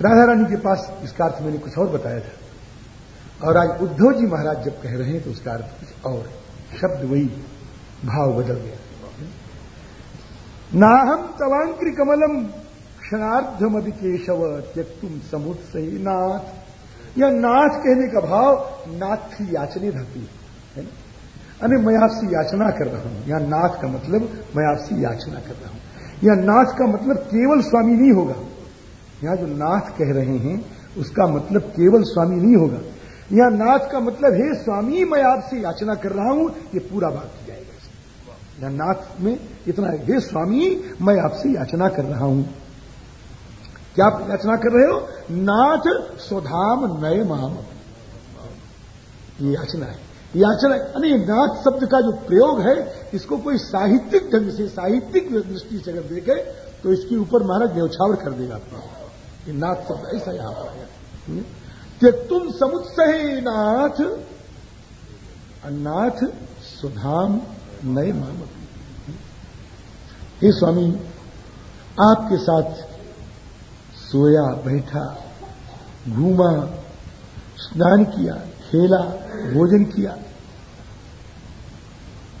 राधा रानी के पास इसका अर्थ मैंने कुछ और बताया था। और आज उद्धव जी महाराज जब कह रहे हैं तो उसका अर्थ कुछ और शब्द वही भाव बदल गया। नाहम तवांक्रि कमलम क्षणार्धम केशव त्यक्तुम समुद सही नाथ। या नाथ कहने का भाव नाथ की याचने धरती है अरे मैं आपसे याचना कर रहा हूँ। या नाथ का मतलब मैं आपसे याचना कर रहा हूँ। या नाथ का मतलब केवल स्वामी नहीं होगा। यहाँ जो नाथ कह रहे हैं, उसका मतलब केवल स्वामी नहीं होगा। यहाँ नाथ का मतलब है स्वामी, मैं आपसे याचना कर रहा हूँ, ये पूरा बात की जाएगा यहाँ नाथ में इतना है, हे स्वामी, मैं आपसे याचना कर रहा हूँ। क्या आप याचना कर रहे हो? नाथ स्वधाम नय माम। ये याचना है। याचना यानी नाथ शब्द का जो प्रयोग है, इसको कोई साहित्यिक ढंग से, साहित्यिक दृष्टि से अगर देखे तो इसके ऊपर महाराज न्यौछावर कर देगा अपना ये नाथ शब्द ऐसा यहाँ पर हम्म? कि तुम समुत्सहे नाथ नाथ सुधाम नए माम हे? स्वामी, आपके साथ सोया, बैठा, घूमा, स्नान किया, खेला, भोजन किया।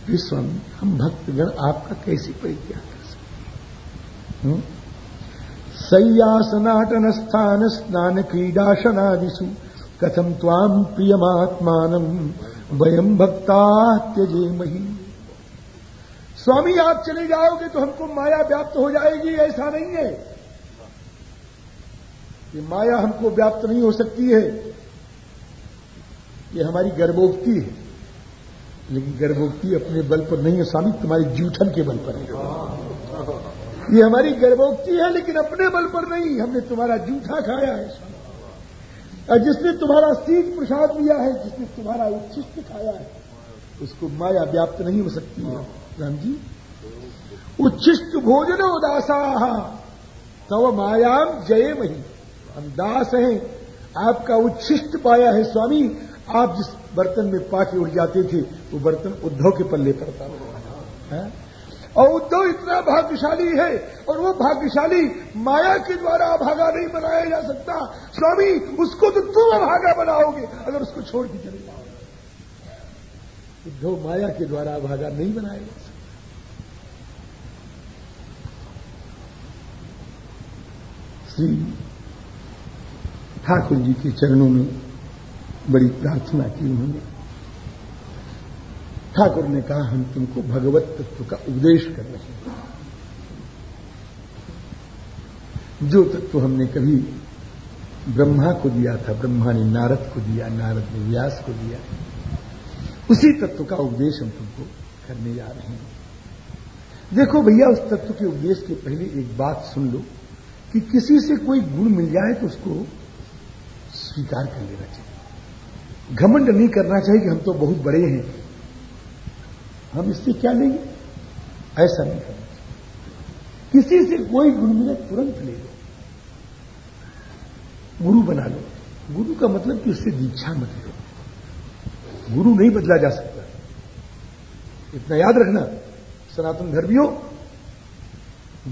हे स्वामी, हम भक्तगण आपका कैसे परित्याग कर सकते सय्यासनाटन स्थान स्नान क्रीडाशनादिशु कथम ताम प्रियमात्मान वयम भक्ता त्यजे मही स्वामी, आप चले जाओगे तो हमको माया व्याप्त हो जाएगी, ऐसा नहीं है। ये माया हमको व्याप्त नहीं हो सकती है। ये हमारी गर्भोक्ति है। लेकिन गर्भोक्ति अपने बल पर नहीं है। स्वामी, तुम्हारी जूठन के बल पर है। ये हमारी गर्भोक्ति है, लेकिन अपने बल पर नहीं। हमने तुम्हारा जूठा खाया है और जिसने तुम्हारा सीख प्रसाद लिया है, जिसने तुम्हारा उच्छिष्ट खाया है, उसको माया व्याप्त नहीं हो सकती है। राम जी, उच्छिष्ट भोजन उदासा तव मायाम जय मही हम दास हैं, आपका उच्छिष्ट पाया है, स्वामी। आप जिस बर्तन में पाके उड़ जाते थे, वो बर्तन उद्धव के पल्ले पड़ता है? और उद्धव इतना भाग्यशाली है और वो भाग्यशाली माया के द्वारा अभागा नहीं बनाया जा सकता। स्वामी, उसको तो तुम अभागा बनाओगे, अगर उसको छोड़ के चले जाओ उद्धव माया के द्वारा अभागा नहीं बनाया जा सकता। श्री ठाकुर जी के चरणों में बड़ी प्रार्थना की उन्होंने। ठाकुर ने कहा, हम तुमको भगवत तत्व का उपदेश कर रहे हैं। जो तत्व हमने कभी ब्रह्मा को दिया था ब्रह्मा ने नारद को दिया, नारद ने व्यास को दिया, उसी तत्व का उपदेश हम तुमको करने जा रहे हैं। देखो भैया, उस तत्व के उपदेश के पहले एक बात सुन लो, कि किसी से कोई गुण मिल जाए तो उसको स्वीकार कर लेना चाहिए। घमंड नहीं करना चाहिए कि हम तो बहुत बड़े हैं हम इससे क्या लेंगे? ऐसा नहीं करना किसी से कोई गुण मिले तुरंत ले लो। गुरु बना लो। गुरु का मतलब कि उससे दीक्षा मत लो। गुरु नहीं बदला जा सकता। इतना याद रखना, सनातन धर्मियों,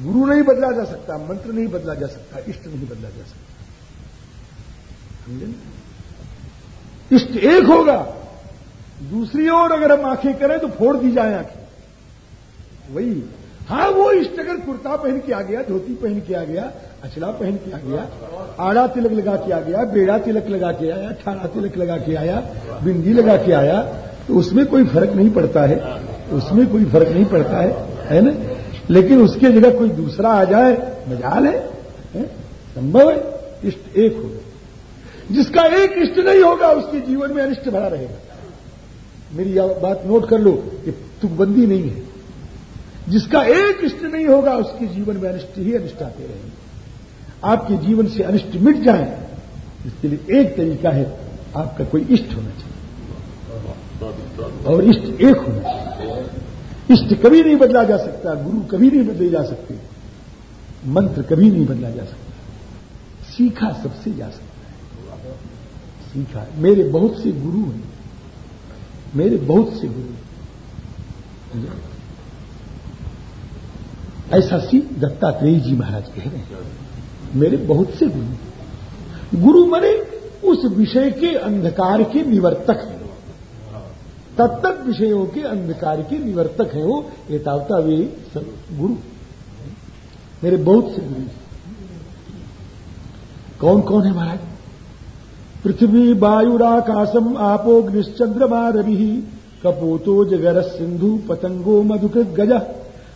गुरु नहीं बदला जा सकता, मंत्र नहीं बदला जा सकता, इष्ट नहीं बदला जा सकता। समझे? इष्ट एक होगा। दूसरी ओर अगर हम आँखें करें तो फोड़ दी जाए आँखें। वही हाँ वो इष्ट अगर कुर्ता पहन के आ गया धोती पहन के आ गया अचला पहन के आ गया आड़ा तिलक लगा के आ गया बेड़ा तिलक लगा के आया ठाड़ा तिलक लगा के आया बिंदी लगा के आया तो उसमें कोई फ़र्क नहीं पड़ता है। उसमें कोई फ़र्क नहीं पड़ता है है ना? लेकिन उसके जगह कोई दूसरा आ जाए मजाल है, है? संभव है इष्ट एक होगा जिसका एक इष्ट नहीं होगा उसके जीवन में अनिष्ट भरा रहेगा। मेरी बात नोट कर लो कि तुकबंदी नहीं है। जिसका एक इष्ट नहीं होगा, उसके जीवन में अनिष्ट ही अनिष्ट आते रहेंगे। आपके जीवन से अनिष्ट मिट जाए, इसके लिए एक तरीका है, आपका कोई इष्ट होना चाहिए। और इष्ट एक होना चाहिए। इष्ट कभी नहीं बदला जा सकता, गुरु कभी नहीं बदले जा सकते, मंत्र कभी नहीं बदला जा सकता। सीखा सबसे जा सकता है। सीखा। मेरे बहुत से गुरु हैं मेरे बहुत से गुरु। ऐसा सी दत्तात्रेय जी महाराज कह रहे हैं। मेरे बहुत से गुरु। गुरु मने उस विषय के अंधकार के निवर्तक है। तत्त विषयों के अंधकार के निवर्तक है वो एतावता वे गुरु। मेरे बहुत से गुरु। कौन कौन है महाराज? पृथ्वी वायुराकाशम आपोग्निश्चंद्रमा रवि कपोतो जगर सिंधु पतंगो मधुकृत गज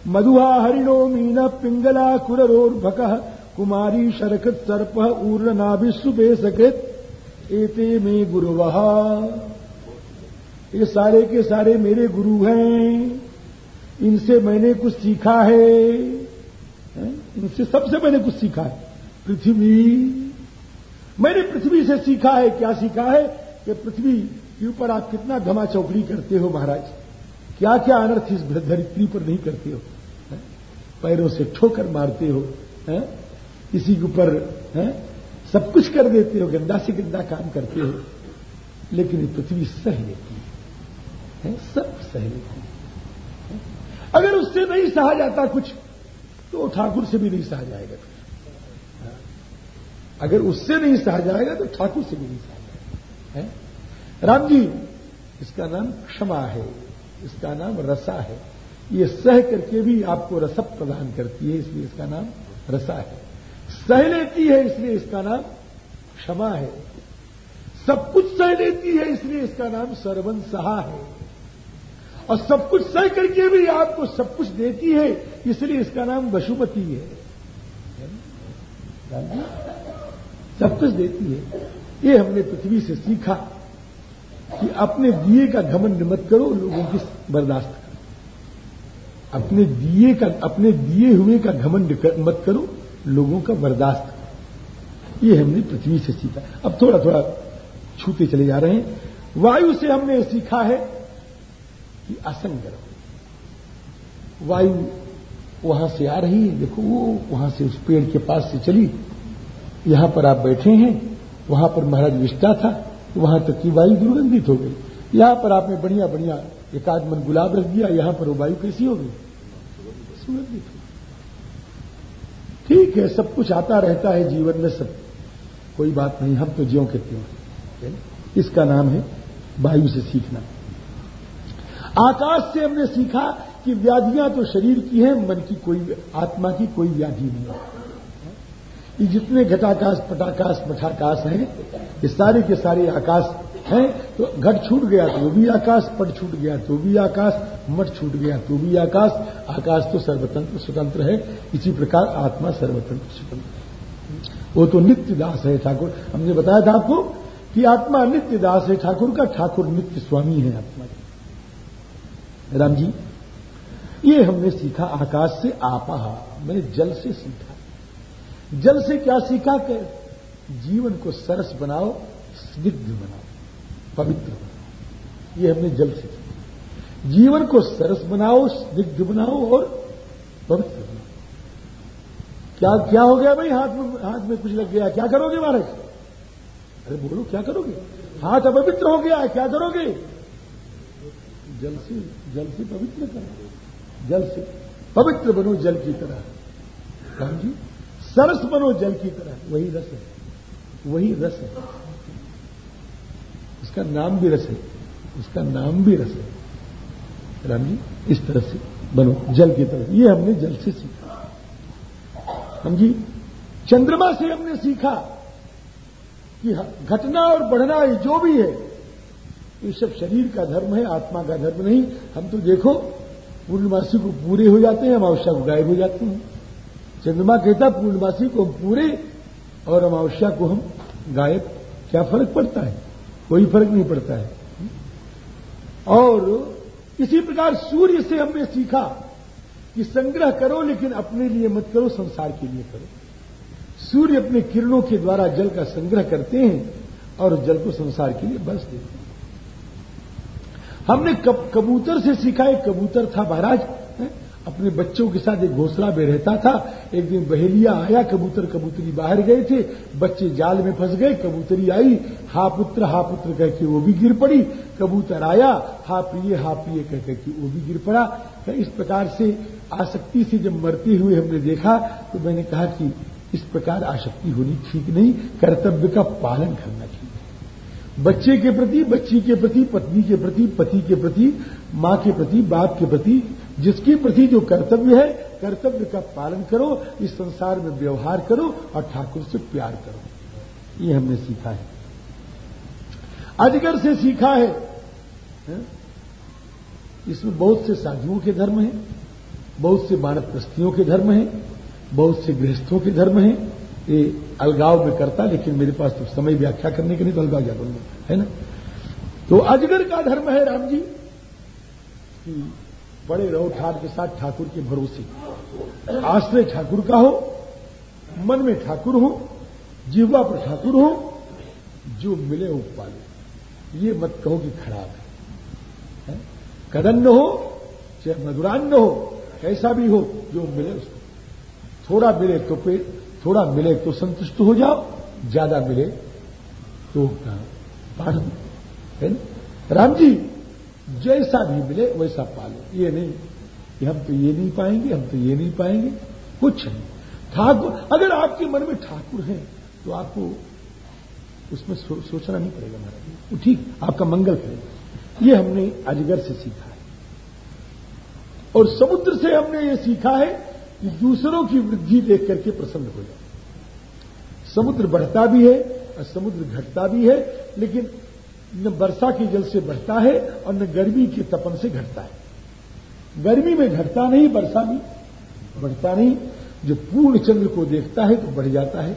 मधुहा हरिणो मीन पिंगला कुरोर्भक कुमारी शरकृत सर्प ऊर्णनाभि सुबेसकृत। एते में गुरुवहा ये सारे के सारे मेरे गुरु हैं। इनसे मैंने कुछ सीखा है, इनसे सबसे मैंने कुछ सीखा है। पृथ्वी मैंने पृथ्वी से सीखा है, क्या सीखा है? कि पृथ्वी के ऊपर आप कितना घमा चौकड़ी करते हो महाराज? क्या क्या अनर्थ इस धरित्री पर नहीं करते हो? है? पैरों से ठोकर मारते हो, है? किसी के ऊपर सब कुछ कर देते हो, गंदा से गंदा काम करते हो। लेकिन ये पृथ्वी सह लेती है है? सब सह लेती है अगर उससे नहीं सहा जाता कुछ तो ठाकुर से भी नहीं सहा जाएगा। अगर उससे नहीं सहा जाएगा तो ठाकुर से भी नहीं सहा जाएगा। राम जी, इसका नाम क्षमा है, इसका नाम रसा है। ये सह करके भी आपको रसप प्रदान करती है, इसलिए इसका नाम रसा है। सह लेती है, इसलिए इसका नाम क्षमा है। सब कुछ सह लेती है, इसलिए इसका नाम सरवन सहा है। और सब कुछ सह करके भी आपको सब कुछ देती है, इसलिए इसका नाम वशुमती है। सब कुछ देती है। ये हमने पृथ्वी से सीखा कि अपने दिए का घमंड मत करो लोगों की बर्दाश्त करो। अपने दिए का अपने दिए हुए का कर, मत करो लोगों का बर्दाश्त करो। ये हमने पृथ्वी से सीखा। अब थोड़ा थोड़ा छूते चले जा रहे हैं। वायु से हमने सीखा है कि असंग रहो। वायु वहाँ से आ रही है देखो वो वहाँ से उस पेड़ के पास से चली। यहाँ पर आप बैठे हैं, वहाँ पर महाराज विष्टा था, वहाँ तक की वायु दुर्गंधित हो गई। यहाँ पर आपने बढ़िया बढ़िया एक मन गुलाब रख दिया, यहाँ पर वो वायु कैसी हो गई? सुगंधित ठीक है, सब कुछ आता रहता है जीवन में सब। कोई बात नहीं, हम तो ज्यो के त्यों इसका नाम है वायु से सीखना। आकाश से हमने सीखा कि व्याधियाँ तो शरीर की हैं, मन की कोई आत्मा की कोई व्याधि नहीं। है ये जितने घटाकाश, पटाकाश मठाकाश हैं, ये सारे के सारे आकाश हैं तो घट छूट गया तो भी आकाश, पट छूट गया तो भी आकाश मठ छूट गया तो भी आकाश। आकाश तो सर्वतंत्र, स्वतंत्र है। इसी प्रकार आत्मा सर्वतंत्र, स्वतंत्र वो तो नित्य दास है ठाकुर। हमने बताया था आपको कि आत्मा नित्य दास है ठाकुर का, ठाकुर नित्य स्वामी है आत्मा। राम जी, ये हमने सीखा आकाश से आपा मैंने जल से सीखा। जल से क्या सीखा कि जीवन को सरस बनाओ, स्निग्ध बनाओ, पवित्र बनाओ। ये हमने जल से जीवन को सरस बनाओ, स्निग्ध बनाओ और पवित्र बनाओ। क्या क्या हो गया भाई? हाथ में हाथ में कुछ लग गया। क्या करोगे महाराज? अरे बोलो, क्या करोगे? हाथ अपवित्र हो गया, क्या करोगे? जल से जल से पवित्र करो। जल से पवित्र बनो जल की तरह। राम जी? सरस बनो जल की तरह। वही रस है। वही रस है। उसका नाम भी रस है। उसका नाम भी रस है। राम जी, इस तरह से बनो, जल की तरह। ये हमने जल से सीखा। हम जी, चंद्रमा से हमने सीखा कि घटना और बढ़ना ये जो भी है, ये सब शरीर का धर्म है, आत्मा का धर्म नहीं। हम तो देखो, पूर्णमासी को पूरे हो जाते हैं, अमावस्या को गायब हो जाते हैं। चंद्रमा कहता पूर्णमासी को पूरे और अमावस्या को हम गायब। क्या फ़र्क पड़ता है? कोई फ़र्क नहीं पड़ता है। और इसी प्रकार सूर्य से हमने सीखा कि संग्रह करो लेकिन अपने लिए मत करो संसार के लिए करो। सूर्य अपने किरणों के द्वारा जल का संग्रह करते हैं और जल को संसार के लिए बस देते हैं। हमने कब, कबूतर से सीखा एक कबूतर था महाराज। अपने बच्चों के साथ एक घोसला में रहता था। एक दिन बहेलिया आया, कबूतर कबूतरी बाहर गए थे। बच्चे जाल में फंस गए, कबूतरी आई। हा पुत्र हा पुत्र कह के वो भी गिर पड़ी। कबूतर आया, हा प्रिय हा प्रिय कह कह के वो भी गिर पड़ा। तो इस प्रकार से आसक्ति से जब मरते हुए हमने देखा तो मैंने कहा कि इस प्रकार आसक्ति होनी ठीक नहीं, कर्तव्य का पालन करना चाहिए बच्चे के प्रति, बच्ची के प्रति, पत्नी के प्रति, पति के प्रति, माँ के प्रति, बाप के प्रति जिसके प्रति जो कर्तव्य है कर्तव्य का पालन करो इस संसार में व्यवहार करो और ठाकुर से प्यार करो। ये हमने सीखा है। अजगर से सीखा है, है? इसमें बहुत से साधुओं के धर्म हैं बहुत से मानव प्रस्तियों के धर्म हैं बहुत से गृहस्थों के धर्म हैं। ये अलगाव में करता लेकिन मेरे पास तो समय व्याख्या करने के लिए तो अलगाव जा करूँगा है ना? तो अजगर का धर्म है राम जी बड़े रहो ठाट के साथ ठाकुर के भरोसे। आश्रय ठाकुर का हो मन में ठाकुर हो जीवा पर ठाकुर हो जो मिले वो पाले। ये मत कहो कि खराब है, है? कदन्न हो चाहे मधुरान्न हो कैसा भी हो जो मिले उसको। थोड़ा मिले तो पे थोड़ा मिले तो संतुष्ट हो जाओ ज़्यादा मिले तो पाठ है ना? राम जी जैसा भी मिले वैसा पालो। ये नहीं कि हम तो ये नहीं पाएँगे हम तो ये नहीं पाएँगे कुछ नहीं। ठाकुर अगर आपके मन में ठाकुर है तो आपको उसमें सो, सोचना नहीं पड़ेगा महाराज ठीक आपका मंगल करेगा ये हमने अजगर से सीखा है। और समुद्र से हमने ये सीखा है कि दूसरों की वृद्धि देख करके प्रसन्न हो जाए। समुद्र बढ़ता भी है और समुद्र घटता भी है लेकिन न वर्षा के जल से बढ़ता है और न गर्मी के तपन से घटता है। गर्मी में घटता नहीं, वर्षा भी बढ़ता नहीं। जो पूर्ण चंद्र को देखता है तो बढ़ जाता है।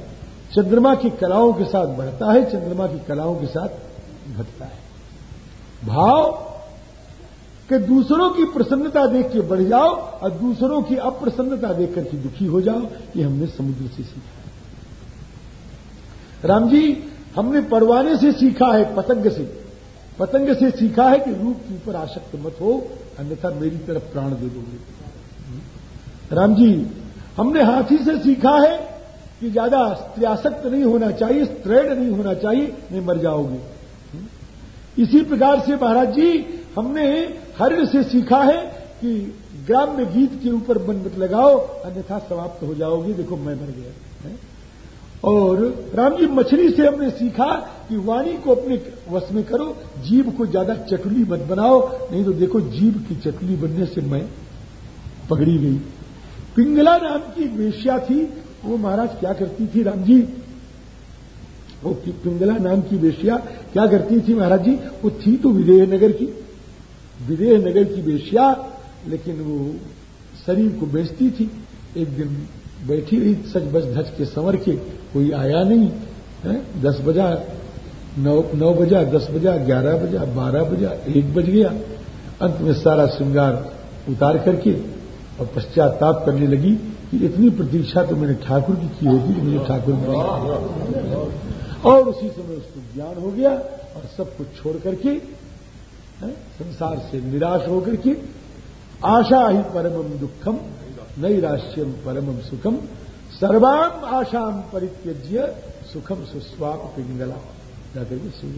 चंद्रमा की कलाओं के साथ बढ़ता है, चंद्रमा की कलाओं के साथ घटता है। भाव कि दूसरों की प्रसन्नता देख के बढ़ जाओ और दूसरों की अप्रसन्नता देख करके दुखी हो जाओ, ये हमने समुद्र से सीखा। राम जी हमने परवाने से सीखा है, पतंग से। पतंग से सीखा है कि रूप के ऊपर आसक्त मत हो, अन्यथा मेरी तरफ़ प्राण दे दोगे। राम जी, हमने हाथी से सीखा है कि ज़्यादा स्त्रियासक्त नहीं होना चाहिए स्त्रेड नहीं होना चाहिए, नहीं मर जाओगे। इसी प्रकार से महाराज जी, हमने हर से सीखा है कि ग्राम्य गीत के ऊपर मत लगाओ, अन्यथा समाप्त हो जाओगे, देखो मैं मर गया? और राम जी मछली से हमने सीखा कि वाणी को अपने वश में करो, जीव को ज़्यादा चटुली मत बनाओ, नहीं तो देखो जीव की चटुली बनने से मैं पकड़ी गई। पिंगला नाम की वेश्या थी, वो महाराज क्या करती थी राम जी? वो पिंगला नाम की वेश्या क्या करती थी महाराज जी? वो थी तो विदेह नगर की। विदेह नगर की वेश्या, लेकिन वो शरीर को बेचती थी। एक दिन बैठी रही सच बज धज के संवर के कोई आया नहीं, है? दस बजा, नौ नौ बजा, दस बजा, ग्यारह बजा, बारह बजा, एक बज गया। अंत में सारा श्रृंगार उतार करके और पश्चाताप करने लगी कि इतनी प्रतीक्षा तो मैंने ठाकुर की की होगी कि मुझे ठाकुर और उसी समय उसको ज्ञान हो गया और सब कुछ छोड़ करके संसार से निराश होकर के, आशा ही परमम दुखम नई नैराश्यम परमम सुखम सर्वाम आशाम परित्यज्य सुखम सुस्वाप पिंगला। जाकर के सुनी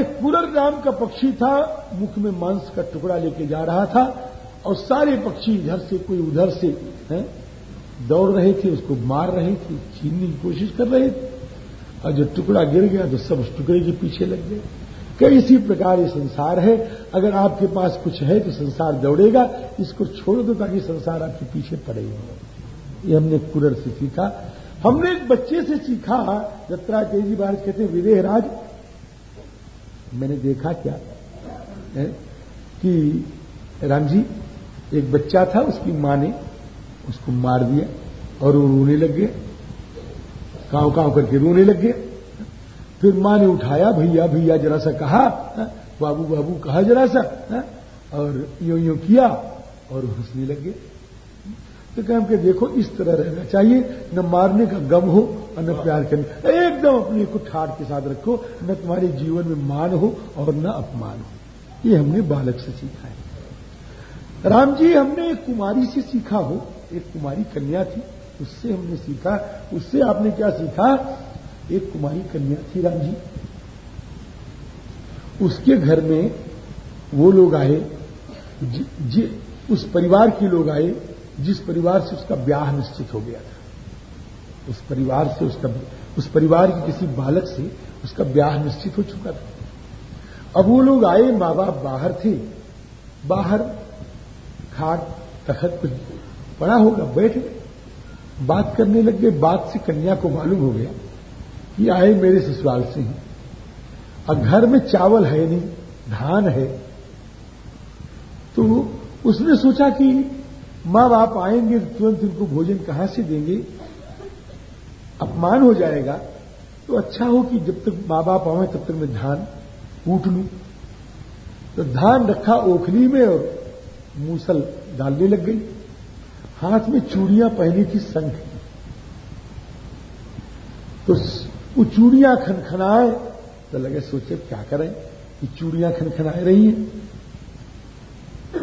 एक कुरर नाम का पक्षी था, मुख में मांस का टुकड़ा लेके जा रहा था, और सारे पक्षी इधर से, कोई उधर से दौड़ रहे थे, उसको मार रहे थे, छीनने की कोशिश कर रहे थे। और जो टुकड़ा गिर गया तो सब उस टुकड़े के पीछे लग गए। कि इसी प्रकार ये संसार है। अगर आपके पास कुछ है तो संसार दौड़ेगा। इसको छोड़ दो ताकि संसार आपके पीछे पड़ेगा ये हमने कुरर से सीखा। हमने एक बच्चे से सीखा जत्रा तेज़ी महाराज कहते विदेह राज। मैंने देखा क्या? है? कि राम जी, एक बच्चा था, उसकी माँ ने उसको मार दिया और वो रोने लग गए काव काव करके रोने लग गए फिर माँ ने उठाया, भैया भैया, जरा सा कहा बाबू बाबू, कहा जरा सा और यो यो किया और हंसने लग गए। तो कह के देखो इस तरह रहना चाहिए। न मारने का गम हो और न प्यार करने एकदम अपने को ठाट के साथ रखो न तुम्हारे जीवन में मान हो और न अपमान हो। ये हमने बालक से सीखा है। राम जी हमने एक कुमारी से सीखा हो। एक कुमारी कन्या थी। उससे हमने सीखा। उससे आपने क्या सीखा? एक कुमारी कन्या थी राम जी। उसके घर में वो लोग आए। जि, जि, उस परिवार के लोग आए। जिस परिवार से उसका ब्याह निश्चित हो गया था, उस परिवार से उसका उस परिवार के किसी बालक से उसका ब्याह निश्चित हो चुका था। अब वो लोग आए माँ बाप बाहर थे, बाहर खाट, तखत कुछ पड़ा होगा, बैठ गए, बात करने लग गए, बात से कन्या को मालूम हो गया कि आए मेरे ससुराल से ही। और घर में चावल है नहीं, धान है तो उसने सोचा कि माँ बाप आएँगे तो तुरंत इनको भोजन कहाँ से देंगे? अपमान हो जाएगा। तो अच्छा हो कि जब तक माँ बाप आवे तब तक मैं धान कूट लू। तो धान रखा ओखली में और मूसल डालने लग गई। हाथ में चूड़ियाँ पहनी थी संख तो वो चूड़ियाँ खनखनाए तो लगे सोचे क्या करें कि चूड़ियाँ खनखना रही हैं।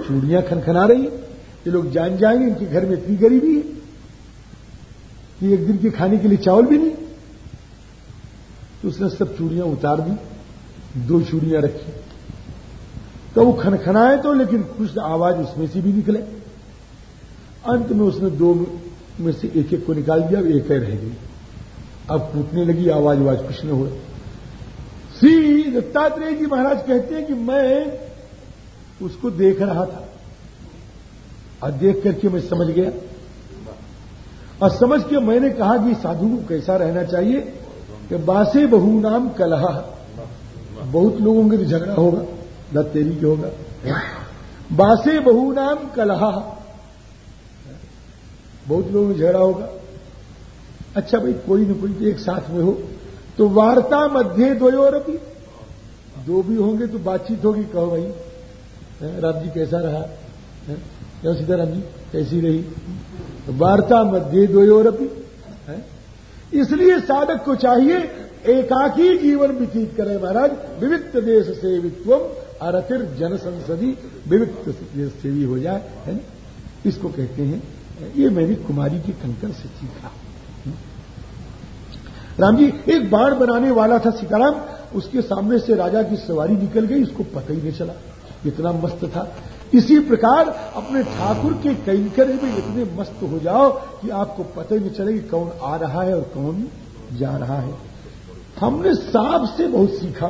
चूड़ियाँ खनखना रही हैं। ये लोग जान जाएँगे, इनके घर में इतनी गरीबी है, कि एक दिन के खाने के लिए चावल भी नहीं। तो उसने सब चूड़ियाँ उतार दी, दो चूड़ियाँ रखी। तो वो खनखनाए तो लेकिन कुछ आवाज़ उसमें से भी निकले। अंत में उसने दो में से एक एक को निकाल दिया एक ही रह गई। अब कूटने लगी आवाज़ आवाज़ कुछ न हुआ। श्री दत्तात्रेय जी महाराज कहते हैं कि मैं उसको देख रहा था। और देख करके मैं समझ गया। और समझ के मैंने कहा कि साधु को कैसा रहना चाहिए कि बासे बहु नाम कलह। बहुत लोगों के झगड़ा होगा दत्त तेरी के होगा। बासे बहु नाम कलह। बहुत लोगों में झगड़ा होगा। अच्छा भाई, कोई न कोई तो एक साथ में हो। तो वार्ता मध्य द्वयोर भी दो भी होंगे तो बातचीत होगी, कहो भाई। राम जी कैसा रहा? क्यों सीताराम जी, कैसी रही? तो वार्ता मध्य द्वयोर भी इसलिए साधक को चाहिए एकाकी जीवन व्यतीत करे महाराज। विविक्त देश सेवित्व अरतिर जन संसदी विविक्त देश सेवी हो जाए, है ना? इसको कहते हैं, ये मैंने कुमारी के कंकर से सीखा। राम जी, एक बाण बनाने वाला था सीताराम, उसके सामने से राजा की सवारी निकल गई, उसको पता ही नहीं चला। इतना मस्त था। इसी प्रकार अपने ठाकुर के कैंकर में इतने मस्त हो जाओ कि आपको पता ही नहीं चले कि कौन आ रहा है और कौन जा रहा है। हमने सांप से बहुत सीखा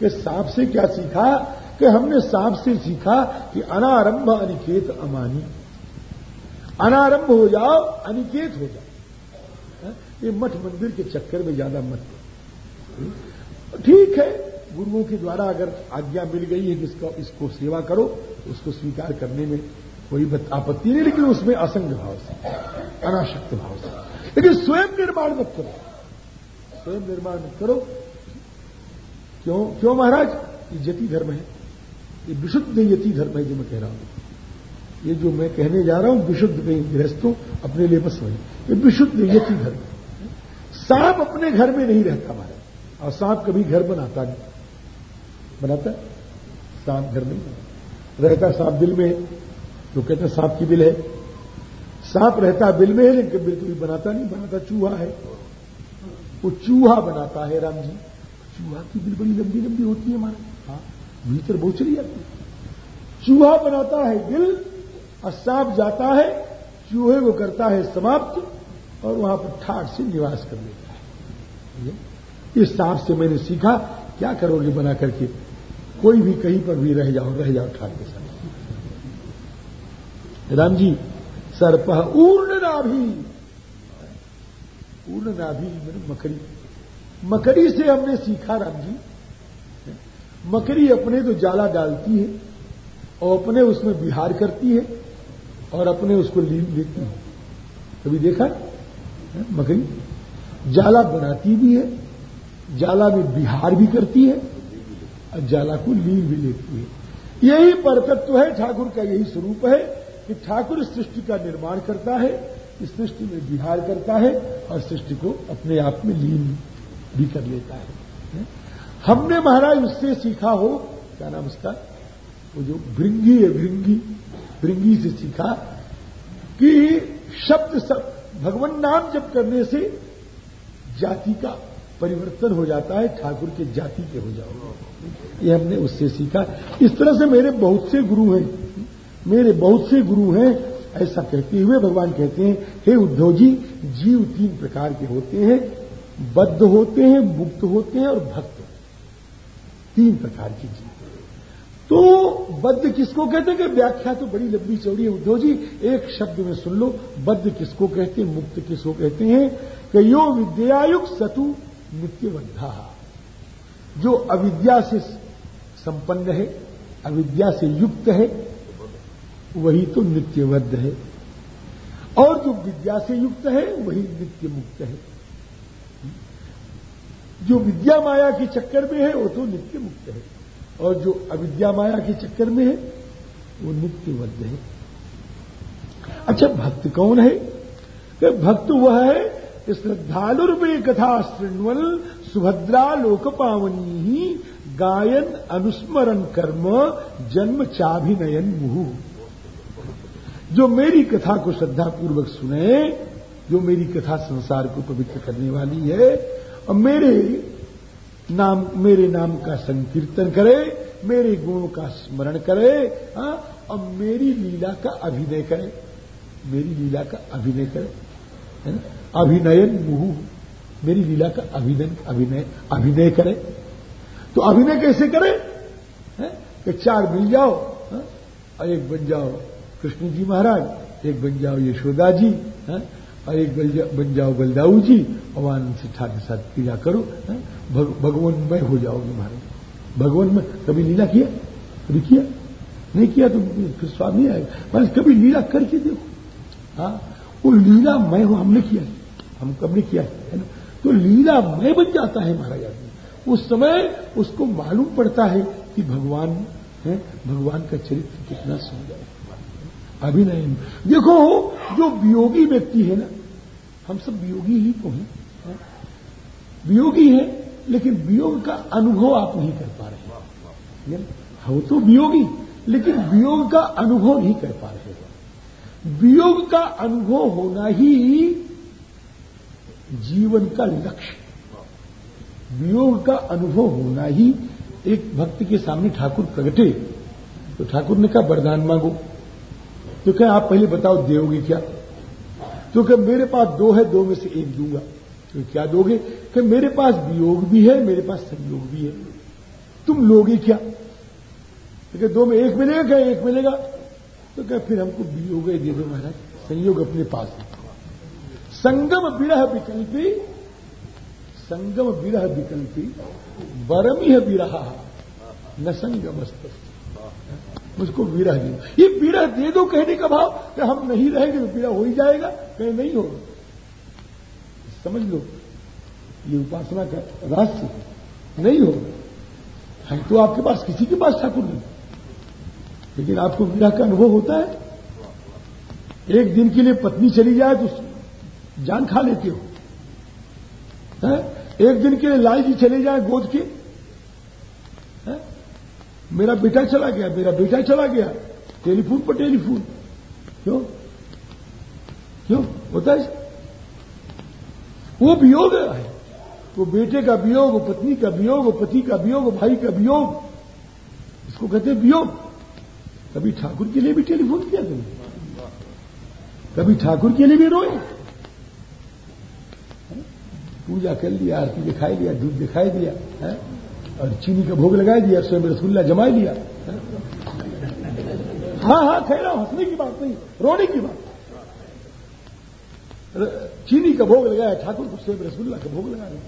कि सांप से क्या सीखा? कि हमने सांप से सीखा कि अनारंभ अनिकेत अमानी। अनारंभ हो जाओ, अनिकेत हो जाओ। ये मठ मंदिर के चक्कर में ज़्यादा मत। ठीक है? गुरुओं के द्वारा अगर आज्ञा मिल गई है कि इसको इसको सेवा करो उसको स्वीकार करने में कोई आपत्ति नहीं, लेकिन उसमें असंग भाव से, अनाशक्त भाव से। लेकिन स्वयं निर्माण मत करो। स्वयं निर्माण मत करो। क्यों? क्यों महाराज? ये जति धर्म है। ये विशुद्ध यति धर्म है जो मैं कह रहा हूँ। ये जो मैं कहने जा रहा हूँ, विशुद्ध कहीं गृहस्थों अपने लिए बस वही। ये विशुद्ध यति धर्म है। सांप अपने घर में नहीं रहता महाराज। और सांप कभी घर बनाता नहीं। बनाता सांप घर में रहता सांप दिल में तो कहते हैं सांप की बिल है। सांप रहता बिल में है, लेकिन बिल कोई बनाता नहीं। बनाता चूहा है। वो चूहा बनाता है राम जी। चूहा की बिल बड़ी लंबी लंबी होती है हमारे। हाँ भीतर बहुत चली जाती है। चूहा बनाता है दिल, और सांप जाता है, चूहे को करता है समाप्त, और वहाँ पर ठाट से निवास कर लेता है। इस सांप से मैंने सीखा, क्या करोगे बना करके? कोई भी कहीं पर भी रह जाओ रह जाओ ठाक के साथ। राम जी, सर्प ऊर्ण नाभि। ऊर्ण नाभि मकड़ी। मकड़ी से हमने सीखा, राम जी। मकड़ी अपने तो जाला डालती है और अपने उसमें बिहार करती है और अपने उसको लीन लेती है। कभी देखा मकड़ी? जाला बनाती भी है, जाला में बिहार भी करती है जाला को लीन भी लेती है। यही परतत्व है, ठाकुर का यही स्वरूप है कि ठाकुर सृष्टि का निर्माण करता है सृष्टि में बिहार करता है और सृष्टि को अपने आप में लीन भी कर लेता है? हमने महाराज उससे सीखा हो, क्या नाम उसका? वो जो भृंगी है, भृंगी भृंगी से सीखा कि शब्द सब, भगवान नाम जप करने से जाति का परिवर्तन हो जाता है, ठाकुर के जाति के हो जाओ ये हमने उससे सीखा। इस तरह से मेरे बहुत से गुरु हैं। मेरे बहुत से गुरु हैं, ऐसा कहते हुए भगवान कहते हैं, हे उद्धव जी, जीव तीन प्रकार के होते हैं। बद्ध होते हैं, मुक्त होते हैं और भक्त तीन प्रकार की जीव। तो बद्ध किसको कहते हैं? कि व्याख्या तो बड़ी लंबी चौड़ी है उद्धव जी। एक शब्द में सुन लो। बद्ध किसको कहते हैं? मुक्त किसको कहते हैं? कि यो विद्यायुक्त सतु नित्यबद्धा जो अविद्या से संपन्न है, अविद्या से युक्त है, वही तो नित्यबद्ध है। और जो विद्या से युक्त है, वही नित्य मुक्त है। जो विद्या माया के चक्कर में है, वो तो नित्य मुक्त है। और जो अविद्या माया के चक्कर में है, वो नित्यबद्ध है। अच्छा भक्त कौन है? भक्त वह है श्रद्धालुर्वे कथा श्रृणवल सुभद्रा लोक पावनी ही गायन, अनुस्मरण, कर्म, जन्म चाभिनयन मुहु जो मेरी कथा को श्रद्धापूर्वक सुने, जो मेरी कथा संसार को पवित्र करने वाली है, और मेरे नाम मेरे नाम का संकीर्तन करे, मेरे गुणों का स्मरण करे, हा? और मेरी लीला का अभिनय करे, मेरी लीला का अभिनय करे, है ना अभिनयन मुहु। मेरी लीला का अभिनय अभिनय अभिनय करे। तो अभिनय कैसे करे? है? कि चार मिल जाओ, हा? और एक बन जाओ कृष्ण जी महाराज, एक बन जाओ यशोदा जी, है? और एक बन जाओ बलदाऊ जी, और आनंद से ठाक के साथ पूजा करो भगवान भगवानमय हो जाओगे महाराज। भगवान में, कभी लीला किया? कभी किया? नहीं किया तो फिर नहीं आएगा महाराज कभी लीला करके देखो। हाँ? वो लीला मय हो, हमने किया हम कब ने किया है ना? तो लीला मय बन जाता है महाराज आदमी। उस समय उसको मालूम पड़ता है कि भगवान, है, भगवान का चरित्र कितना सुंदर है। अभिनय देखो, जो वियोगी व्यक्ति है ना, हम सब वियोगी ही तो हैं वियोगी है, लेकिन वियोग का अनुभव आप नहीं कर पा रहे हो। तो वियोगी, लेकिन वियोग का अनुभव नहीं कर पा रहे वियोग का अनुभव होना ही जीवन का लक्ष्य। वियोग का अनुभव होना ही एक भक्त के सामने ठाकुर प्रगटे। तो ठाकुर ने कहा, वरदान मांगो। तो क्या आप पहले बताओ दोगे क्या? तो क्या मेरे पास दो है, दो में से एक दूँगा। तो क्या दोगे? कि मेरे पास वियोग भी है, मेरे पास संयोग भी है। तुम लोगे क्या? तो क्या दो में एक मिलेगा क्या एक मिलेगा। तो क्या फिर हमको वियोग दे दो महाराज, संयोग अपने पास है। संगम विरह विकल्पी, संगम विरह विकल्पी बरमी है विरहा, न संगम मुझको विरह दे ये विरह दे दो कहने का भाव कि हम नहीं रहेंगे तो विरह हो ही जाएगा, कहीं नहीं होगा। समझ लो, ये उपासना का रहस्य नहीं होगा है तो आपके पास किसी के पास ठाकुर नहीं। लेकिन आपको विरह का अनुभव होता है। एक दिन के लिए पत्नी चली जाए तो जान खा लेते हो। है? एक दिन के लिए जी चले जाए गोद के। है? मेरा बेटा चला गया, मेरा बेटा चला गया। टेलीफोन पर टेलीफोन। क्यों? क्यों? होता है वो वियोग है। वो बेटे का वियोग पत्नी का वियोग पति का वियोग भाई का वियोग। इसको कहते हैं वियोग। कभी ठाकुर के लिए भी टेलीफोन किया कभी ठाकुर के लिए भी रोए? पूजा कर लिया, आरती दिखाई दिया दूध दिखाई दिया, है? और चीनी का भोग लगा दिया स्वयं रसगुल्ला जमा लिया हाँ? हाँ हूँ हंसने की बात नहीं, रोने की बात। चीनी का भोग लगाया, ठाकुर को स्वयं रसगुल्ला का भोग लगा रहे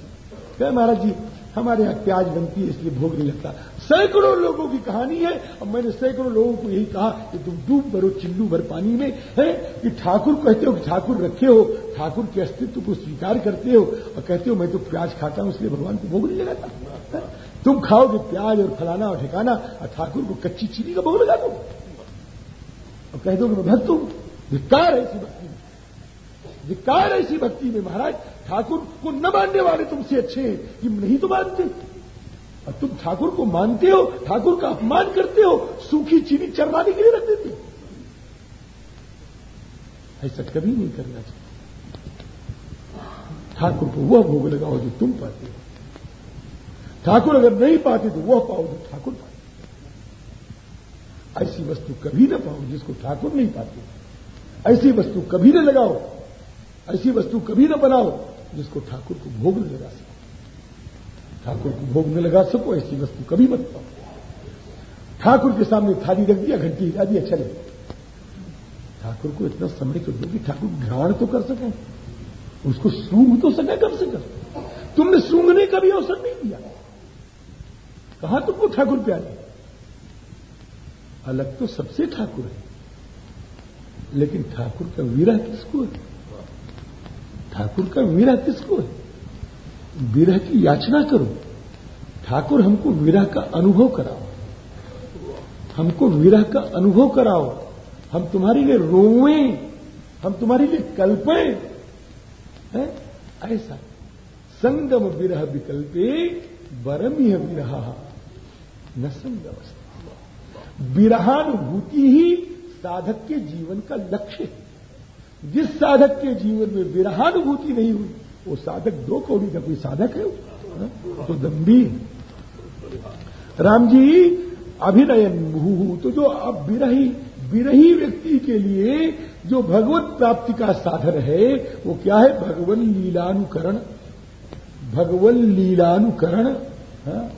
कह, महाराज जी हमारे यहाँ प्याज बनती है, इसलिए भोग नहीं लगता। सैकड़ों लोगों की कहानी है। और मैंने सैकड़ों लोगों को यही कहा कि तुम डूब भरो चिल्लू भर पानी में, है? कि ठाकुर कहते हो कि ठाकुर रखे हो, ठाकुर के अस्तित्व को स्वीकार करते हो और कहते हो, मैं तो प्याज खाता हूँ, इसलिए भगवान को भोग नहीं लगाता। तुम खाओगे प्याज और फलाना और ठिकाना और ठाकुर को कच्ची चीनी का भोग लगा दो और कह दो कि मैं भक्त हूँ धिक्कार ऐसी भक्ति में धिक्कार ऐसी भक्ति में, महाराज। ठाकुर को न मानने वाले तुमसे अच्छे हैं कि नहीं तो मानते। और तुम ठाकुर को मानते हो, ठाकुर का अपमान करते हो, सूखी चीनी चरवाने के लिए रख देते ऐसा कभी नहीं करना चाहिए। ठाकुर को वह भोग लगाओ जो तुम पाते हो। ठाकुर अगर नहीं पाते तो वह पाओ जो ठाकुर पाते ऐसी वस्तु कभी ना पाओ जिसको ठाकुर नहीं पाते। ऐसी वस्तु कभी न लगाओ ऐसी वस्तु कभी न बनाओ जिसको ठाकुर को भोग न लगा सको। ठाकुर को भोग न लगा सको, ऐसी वस्तु कभी मत पाओ। ठाकुर के सामने थाली रख दिया, घंटी हिला दिया चले ठाकुर को इतना समय तो दो कि ठाकुर घ्राण तो कर सके, उसको सूंघ तो सके कम से कम तुमने सूंघने का भी अवसर नहीं दिया। कहा तुमको ठाकुर प्यारे? अलग तो सबसे ठाकुर है। लेकिन ठाकुर का विरह किसको है? ठाकुर का विरह किसको है? विरह की याचना करो। ठाकुर हमको विरह का अनुभव कराओ। हमको विरह का अनुभव कराओ। हम तुम्हारे लिए रोवे हम तुम्हारे लिए कल्पे। है? ऐसा। संगम विरह विकल्पे बरम विरह न संगम विरहानुभूति ही साधक के जीवन का लक्ष्य है। जिस साधक के जीवन में विरहानुभूति नहीं हुई, वो साधक दो कौड़ी का कोई साधक है? हाँ? तो दम्भी राम जी, अभिनयन मुहु तो जो अब विरही विरही व्यक्ति के लिए जो भगवत प्राप्ति का साधन है, वो क्या है? भगवन लीलानुकरण। भगवन लीलानुकरण हाँ?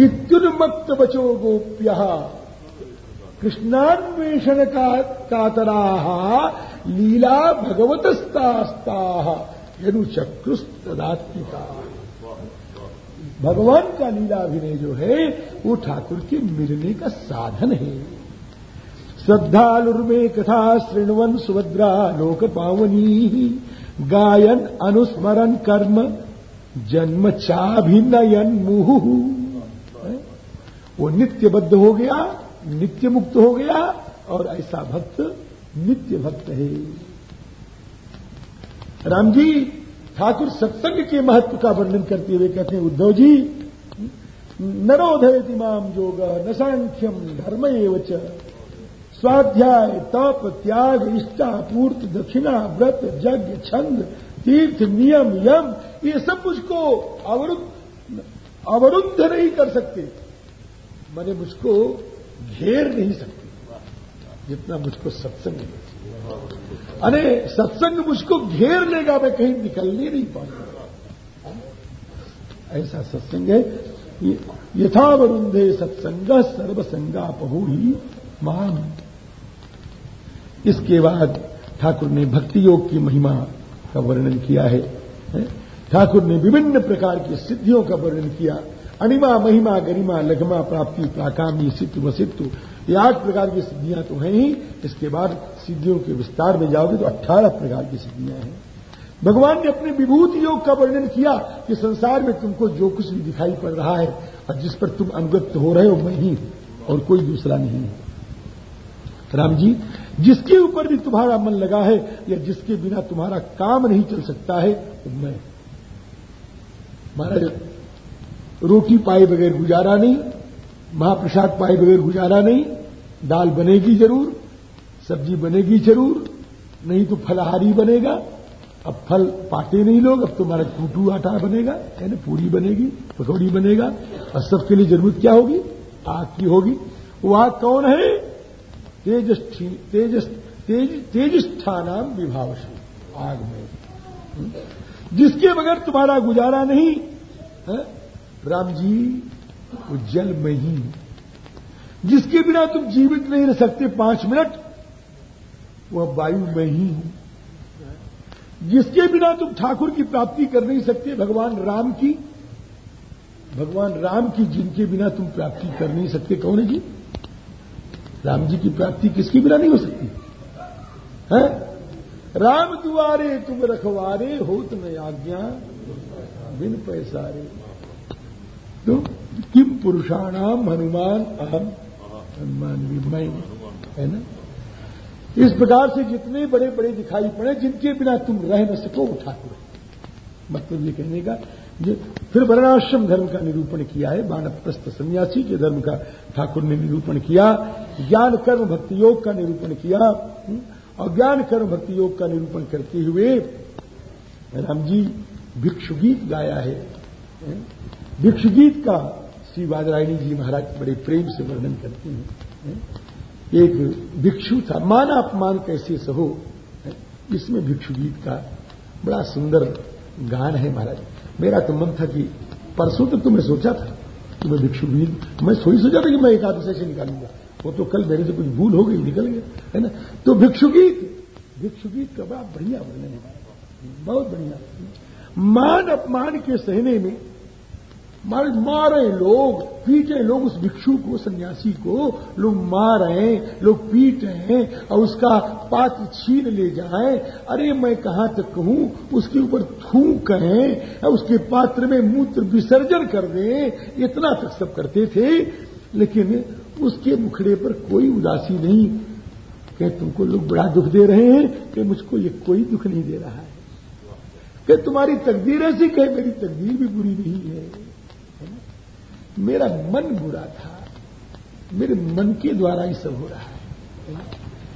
इत्युन्मत्त बचो गोप्य। कृष्णान्वेषण का कातरा लीला भगवतस्तास्ता। यनुचक्रुस्तदात्मिका भगवान का लीला अभिनय जो है, वो ठाकुर के मिलने का साधन है। श्रद्धालुर्मे कथा श्रृणवन सुभद्रा लोक पावनी गायन अनुस्मरण कर्म, जन्म चाभिनयन मुहु। वो नित्यबद्ध हो गया नित्य मुक्त हो गया, और ऐसा भक्त नित्य भक्त है। राम जी ठाकुर सत्संग के महत्व का वर्णन करते हुए कहते हैं, उद्धव जी नरोधयति माम योग न सांख्यम धर्म एवच स्वाध्याय तप त्याग, इष्टा पूर्त दक्षिणा व्रत, यज्ञ छंद, तीर्थ नियम यम, ये सब मुझको अवरुद्ध अवरुद्ध नहीं कर सकते। मैंने मुझको घेर नहीं सकते। जितना मुझको सत्संग अरे, सत्संग मुझको घेर लेगा, मैं कहीं निकलने नहीं पाऊँगा। ऐसा सत्संग है। यथावरुंधे सत्संग सर्वसंगा पहु ही मान इसके बाद ठाकुर ने भक्ति योग की महिमा का वर्णन किया है ठाकुर ने विभिन्न प्रकार की सिद्धियों का वर्णन किया। अनिमा, महिमा, गरिमा, लघमा, प्राप्ति, प्राकामी सिद्ध वसित्व ये आठ प्रकार की सिद्धियाँ तो हैं ही, इसके बाद सिद्धियों के विस्तार में जाओगे तो अट्ठारह प्रकार की सिद्धियाँ हैं। भगवान ने अपने विभूत योग का वर्णन किया कि संसार में तुमको जो कुछ भी दिखाई पड़ रहा है, और जिस पर तुम अनुगत हो रहे हो, मैं ही और कोई दूसरा नहीं है। राम जी, जिसके ऊपर भी तुम्हारा मन लगा है, या जिसके बिना तुम्हारा काम नहीं चल सकता है तो मैं महाराज, रोटी पाए बगैर गुजारा नहीं महाप्रसाद पाए बगैर गुजारा नहीं। दाल बनेगी ज़रूर, सब्ज़ी बनेगी ज़रूर, नहीं तो फलहारी बनेगा। अब फल पाते नहीं लोग, अब तुम्हारा टूटू आटा बनेगा, है ना, पूरी बनेगी, पकौड़ी बनेगा। और सबके लिए ज़रूरत क्या होगी? आग की होगी। वो आग कौन है? तेज तेज तेज तेजस्थानाम विभावशी, आग में? जिसके बगैर तुम्हारा गुजारा नहीं, है? राम जी वो जल में ही। जिसके बिना तुम जीवित नहीं रह सकते पाँच मिनट, वह वायु में ही हूँ। जिसके बिना तुम ठाकुर की प्राप्ति कर नहीं सकते, भगवान राम की, भगवान राम की जिनके बिना तुम प्राप्ति कर नहीं सकते, कौन है जी? राम जी की प्राप्ति किसके बिना नहीं हो सकती? है? राम दुआरे तुम रखवारे हो तुम्हें आज्ञा, बिन पैसारे। तो किम पुरुषाणाम हनुमान अहम? हनुमान विमय है ना? इस प्रकार से जितने बड़े बड़े दिखाई पड़े जिनके बिना तुम रह न सको वो ठाकुर मतलब ये कहने का ये फिर वर्णाश्रम धर्म का निरूपण किया है बाणप्रस्थ सन्यासी के धर्म का ठाकुर ने निरूपण किया ज्ञान कर्म भक्ति योग का निरूपण किया और ज्ञान कर्म भक्ति योग का निरूपण करते हुए राम जी भिक्षु गीत गाया है हम्म, भिक्षु गीत का श्री वादरायणी जी महाराज बड़े प्रेम से वर्णन करते हैं एक भिक्षु था, मान अपमान कैसे सहो इसमें भिक्षु गीत का बड़ा सुंदर गान है महाराज। मेरा तो मन था कि परसों तक तो मैं सोचा था कि मैं भिक्षु गीत, मैं सोई सोचा था कि मैं एक आध से निकालूँगा। वो तो कल मेरे से कुछ भूल हो गई, निकल गया, है ना? तो भिक्षु गीत भिक्षु गीत का बड़ा बढ़िया वर्णन है। बहुत बढ़िया। मान अपमान के सहने में मारे मारे लोग, पीटे लोग उस भिक्षु को, सन्यासी को, लोग मार लोग पीट रहे और उसका पात्र छीन ले जाए। अरे मैं कहाँ तक कहूँ, उसके ऊपर थूक कहें उसके पात्र में मूत्र विसर्जन कर दें, इतना तक सब करते थे। लेकिन उसके मुखड़े पर कोई उदासी नहीं। कि तुमको लोग बड़ा दुख दे रहे हैं, कि मुझको ये कोई दुख नहीं दे रहा है। कि तुम्हारी तकदीर ऐसी, कहे, मेरी तकदीर भी बुरी नहीं है। मेरा मन बुरा था। मेरे मन के द्वारा ही सब हो रहा है।